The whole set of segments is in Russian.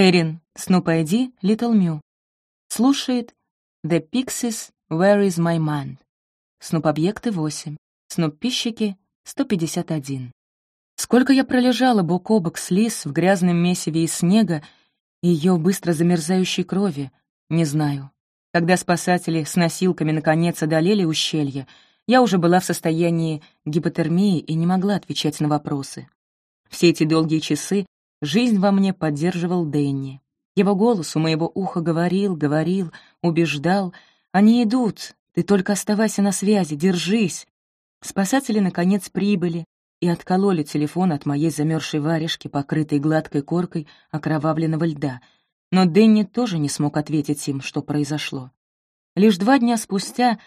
Эрин, Снуп ID, Little Mew. Слушает The Pixies, Where is my man? Снуп-объекты 8. Снуп-пищики 151. Сколько я пролежала бок о бок с Лис в грязном месиве из снега и ее быстро замерзающей крови, не знаю. Когда спасатели с носилками наконец одолели ущелье, я уже была в состоянии гипотермии и не могла отвечать на вопросы. Все эти долгие часы жизнь во мне поддерживал Дэнни. Его голос у моего уха говорил, говорил, убеждал. «Они идут, ты только оставайся на связи, держись». Спасатели, наконец, прибыли и откололи телефон от моей замерзшей варежки, покрытой гладкой коркой окровавленного льда. Но Дэнни тоже не смог ответить им, что произошло. Лишь два дня спустя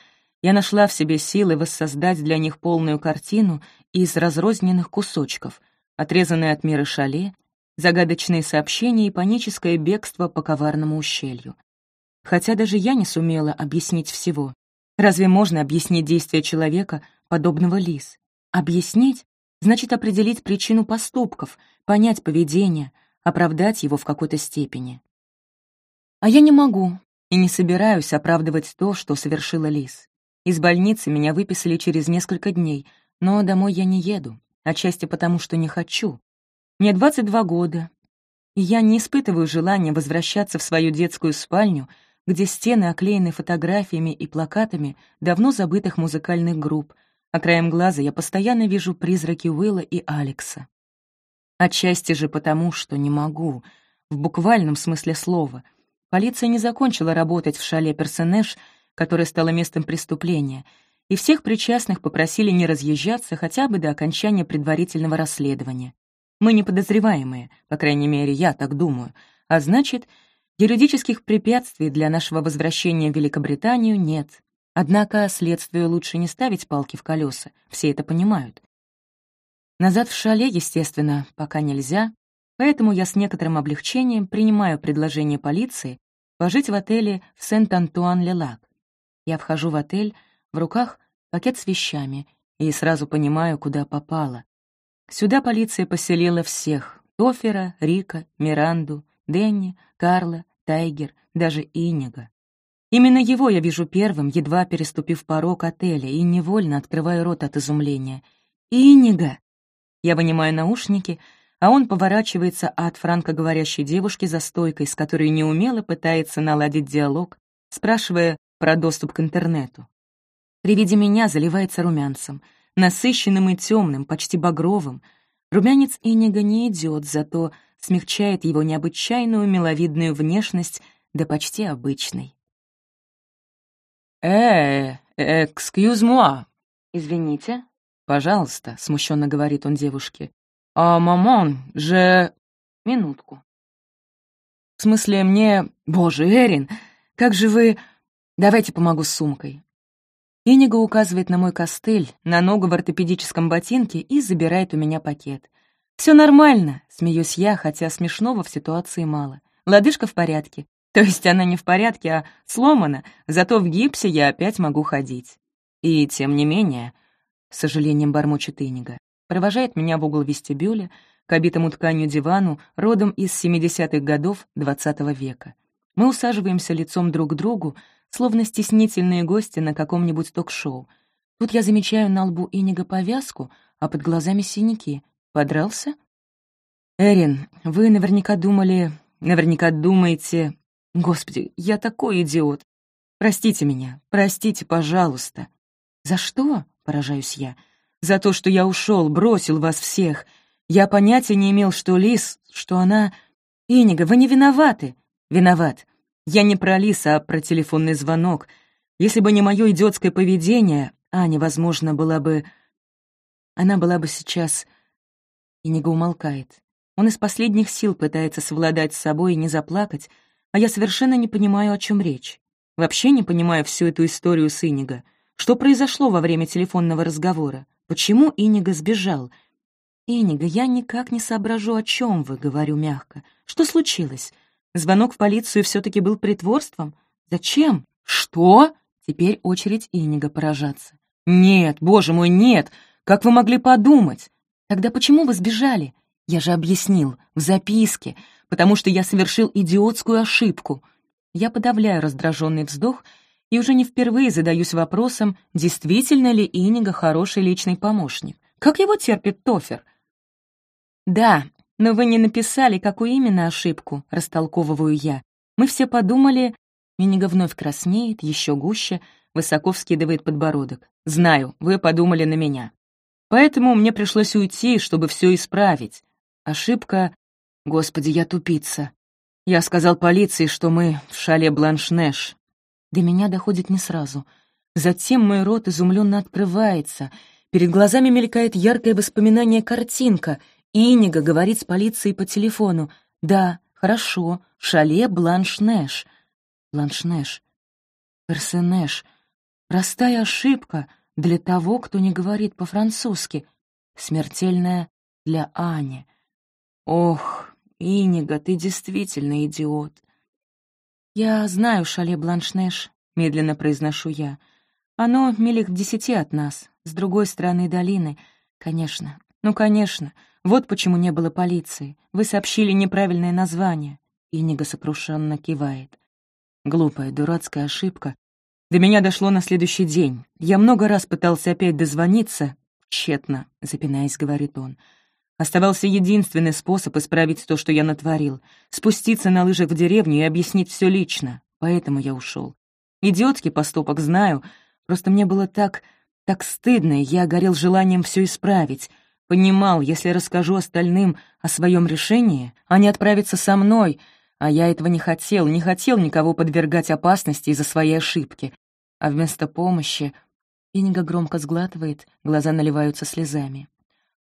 я нашла в себе силы воссоздать для них полную картину из разрозненных кусочков, отрезанные от мира шале, загадочные сообщения и паническое бегство по коварному ущелью. Хотя даже я не сумела объяснить всего. Разве можно объяснить действия человека, подобного лис? Объяснить значит определить причину поступков, понять поведение, оправдать его в какой-то степени. А я не могу и не собираюсь оправдывать то, что совершила Лис. Из больницы меня выписали через несколько дней, но домой я не еду, отчасти потому, что не хочу. Мне 22 года, и я не испытываю желания возвращаться в свою детскую спальню, где стены оклеены фотографиями и плакатами давно забытых музыкальных групп, а краем глаза я постоянно вижу призраки Уилла и Алекса. Отчасти же потому, что не могу, в буквальном смысле слова. Полиция не закончила работать в шале Персонеж, которое стало местом преступления, и всех причастных попросили не разъезжаться хотя бы до окончания предварительного расследования. Мы не подозреваемые, по крайней мере, я так думаю, а значит, юридических препятствий для нашего возвращения в Великобританию нет. Однако следствию лучше не ставить палки в колеса, все это понимают. Назад в шале, естественно, пока нельзя, поэтому я с некоторым облегчением принимаю предложение полиции пожить в отеле в Сент-Антуан-Ле-Лак. Я вхожу в отель, в руках пакет с вещами, и сразу понимаю, куда попала. Сюда полиция поселила всех — Тофера, Рика, Миранду, Дэнни, Карла, Тайгер, даже Инига. Именно его я вижу первым, едва переступив порог отеля, и невольно открываю рот от изумления. «Инига!» Я вынимаю наушники, а он поворачивается от франкоговорящей девушки за стойкой, с которой неумело пытается наладить диалог, спрашивая про доступ к интернету. При виде меня заливается румянцем — насыщенным и темным, почти багровым. Румянец Инига не идет, зато смягчает его необычайную миловидную внешность до почти обычной. «Э, экскьюз-муа!» «Извините?» «Пожалуйста», — смущенно говорит он девушке. «А, мамон, же...» «Минутку». «В смысле, мне... Боже, Эрин, как же вы...» «Давайте помогу с сумкой». Иниго указывает на мой костыль, на ногу в ортопедическом ботинке и забирает у меня пакет. Все нормально», — смеюсь я, хотя смешного в ситуации мало. Лодыжка в порядке. То есть она не в порядке, а сломана, зато в гипсе я опять могу ходить. И тем не менее, с сожалением бормочет Иниго, провожает меня в угол вестибюля, к обитому тканью дивану, родом из 70-х годов XX -го века. Мы усаживаемся лицом друг к другу, словно стеснительные гости на каком-нибудь ток-шоу. Тут я замечаю на лбу Инига повязку, а под глазами синяки. Подрался? «Эрин, вы наверняка думали... Наверняка думаете... Господи, я такой идиот! Простите меня, простите, пожалуйста!» «За что?» — поражаюсь я. «За то, что я ушел, бросил вас всех. Я понятия не имел, что Лис, что она... Инига, вы не виноваты!» «Виноват. Я не про Лис, а про телефонный звонок. Если бы не мое идиотское поведение, Аня, возможно, была бы... Она была бы сейчас... Инига умолкает. Он из последних сил пытается совладать с собой и не заплакать, а я совершенно не понимаю, о чем речь. Вообще не понимаю всю эту историю с Иниго. Что произошло во время телефонного разговора? Почему Иниго сбежал? «Иниго, я никак не соображу, о чем вы», — говорю мягко. «Что случилось? Звонок в полицию все-таки был притворством? Зачем? Что? Теперь очередь Инига поражаться. Нет, боже мой, нет! Как вы могли подумать? Тогда почему вы сбежали? Я же объяснил, в записке. потому что я совершил идиотскую ошибку. Я подавляю раздраженный вздох и уже не впервые задаюсь вопросом, действительно ли Инига хороший личный помощник. Как его терпит Тофер? «Да, но вы не написали, какую именно ошибку», — растолковываю я. «Мы все подумали...» Инига вновь краснеет, еще гуще, высоко вскидывает подбородок. «Знаю, вы подумали на меня. Поэтому мне пришлось уйти, чтобы все исправить. Ошибка... Господи, я тупица. Я сказал полиции, что мы в шале Бланшнеш. До меня доходит не сразу. Затем мой рот изумленно открывается. Перед глазами мелькает яркое воспоминание картинка. Инига говорит с полицией по телефону. «Да, хорошо, шале Бланшнеш». Бланшнеш. Персенеш. Простая ошибка — для того, кто не говорит по-французски. Смертельная для Ани. Ох, Инига, ты действительно идиот. Я знаю шале Бланшнеш, медленно произношу я. Оно милях в десяти от нас, с другой стороны долины. Конечно, ну, конечно. Вот почему не было полиции. Вы сообщили неправильное название. Инига сокрушенно кивает. Глупая, дурацкая ошибка, до меня дошло на следующий день. Я много раз пытался опять дозвониться. Тщетно, запинаясь, говорит он. Оставался единственный способ исправить то, что я натворил. Спуститься на лыжах в деревню и объяснить все лично. Поэтому я ушел. Идиотский поступок, знаю. Просто мне было так... так стыдно, и я горел желанием все исправить. Понимал, если расскажу остальным о своем решении, они отправятся со мной, а я этого не хотел, не хотел никого подвергать опасности из-за своей ошибки а вместо помощи Инга громко сглатывает, глаза наливаются слезами.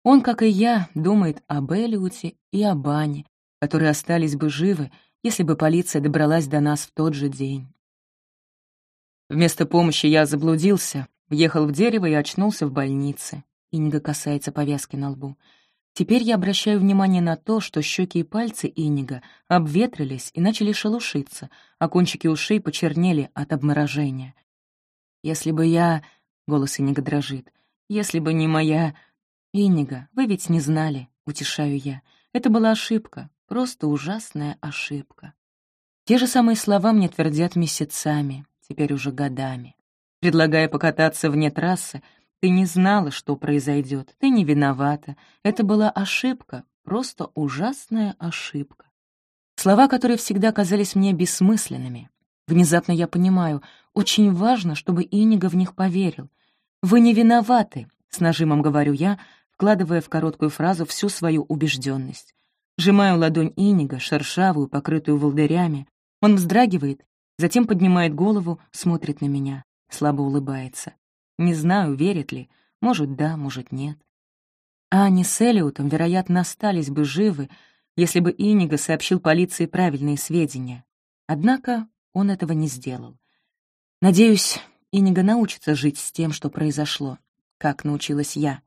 Он, как и я, думает об Элиуте и о Бане, которые остались бы живы, если бы полиция добралась до нас в тот же день. Вместо помощи я заблудился, въехал в дерево и очнулся в больнице. Инга касается повязки на лбу. Теперь я обращаю внимание на то, что щеки и пальцы Инига обветрились и начали шелушиться, а кончики ушей почернели от обморожения. Если бы я... Голос Инига дрожит. Если бы не моя... Инига, вы ведь не знали, утешаю я. Это была ошибка, просто ужасная ошибка. Те же самые слова мне твердят месяцами, теперь уже годами. Предлагая покататься вне трассы, ты не знала, что произойдет, ты не виновата. Это была ошибка, просто ужасная ошибка. Слова, которые всегда казались мне бессмысленными. Внезапно я понимаю, очень важно, чтобы Инига в них поверил. «Вы не виноваты», — с нажимом говорю я, вкладывая в короткую фразу всю свою убежденность. Сжимаю ладонь Инига, шершавую, покрытую волдырями. Он вздрагивает, затем поднимает голову, смотрит на меня, слабо улыбается. Не знаю, верит ли, может, да, может, нет. А они с Элиотом, вероятно, остались бы живы, если бы Инига сообщил полиции правильные сведения. Однако он этого не сделал. Надеюсь, Инига научится жить с тем, что произошло, как научилась я,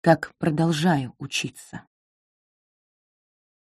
как продолжаю учиться.